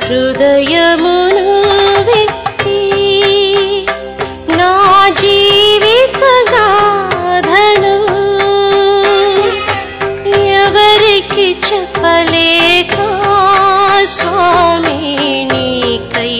హృదయమును విప్పి నా జీవిత గాథను ఎవరికి చెప్పలేక స్వామి నీకై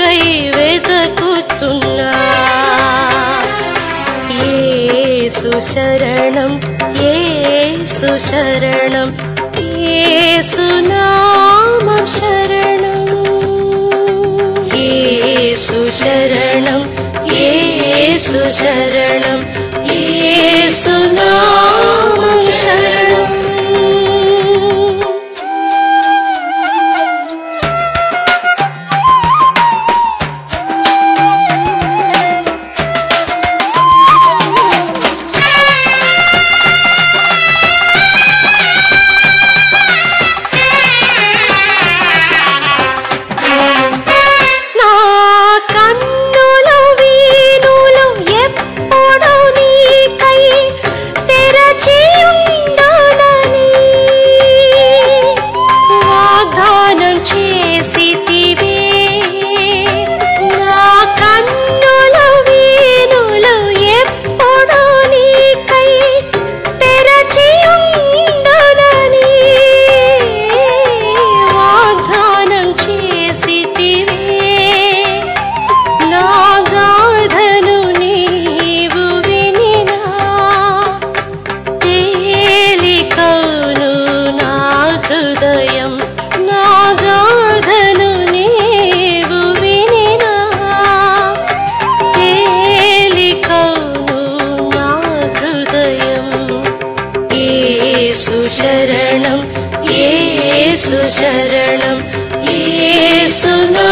నీకై వెతుకుచున్నా. యేసు శరణం యేసు శరణం యేసు నామం శరణం యేసు శరణం యేసు శరణం शरणं येषु शरणं येषु न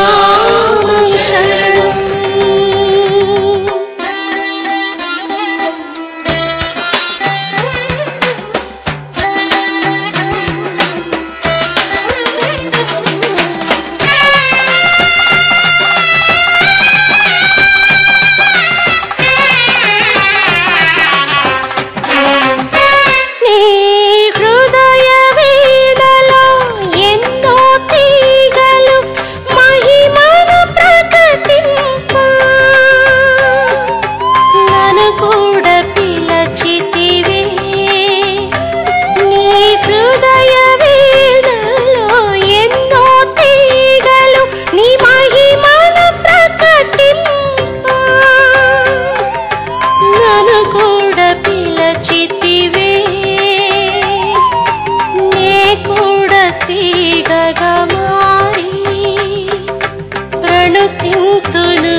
ప్రణుతింతును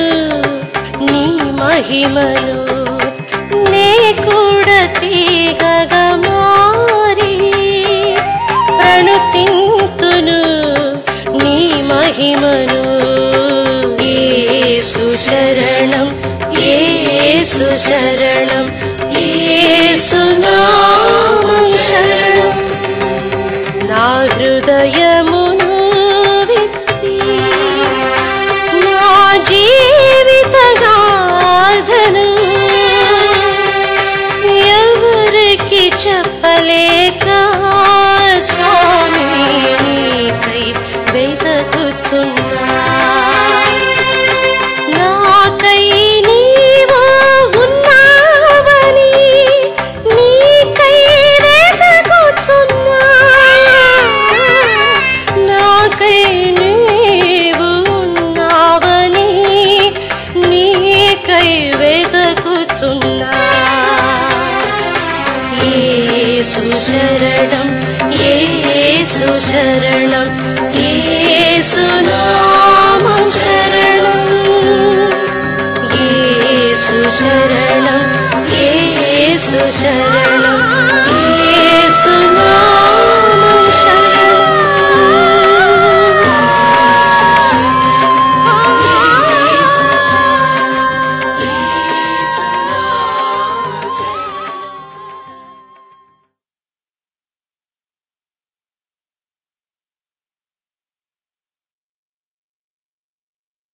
నీ మహిమలు నే కూడా తీగగా మారి ప్రణుతింతును నీ మహిమను. ఏ సుశరణం ఏ సుశరణం ఏ సునా శరణం ఏసు శరణం ఏసు నామం శరణం. ఏసు శరణం ఏసు శరణం.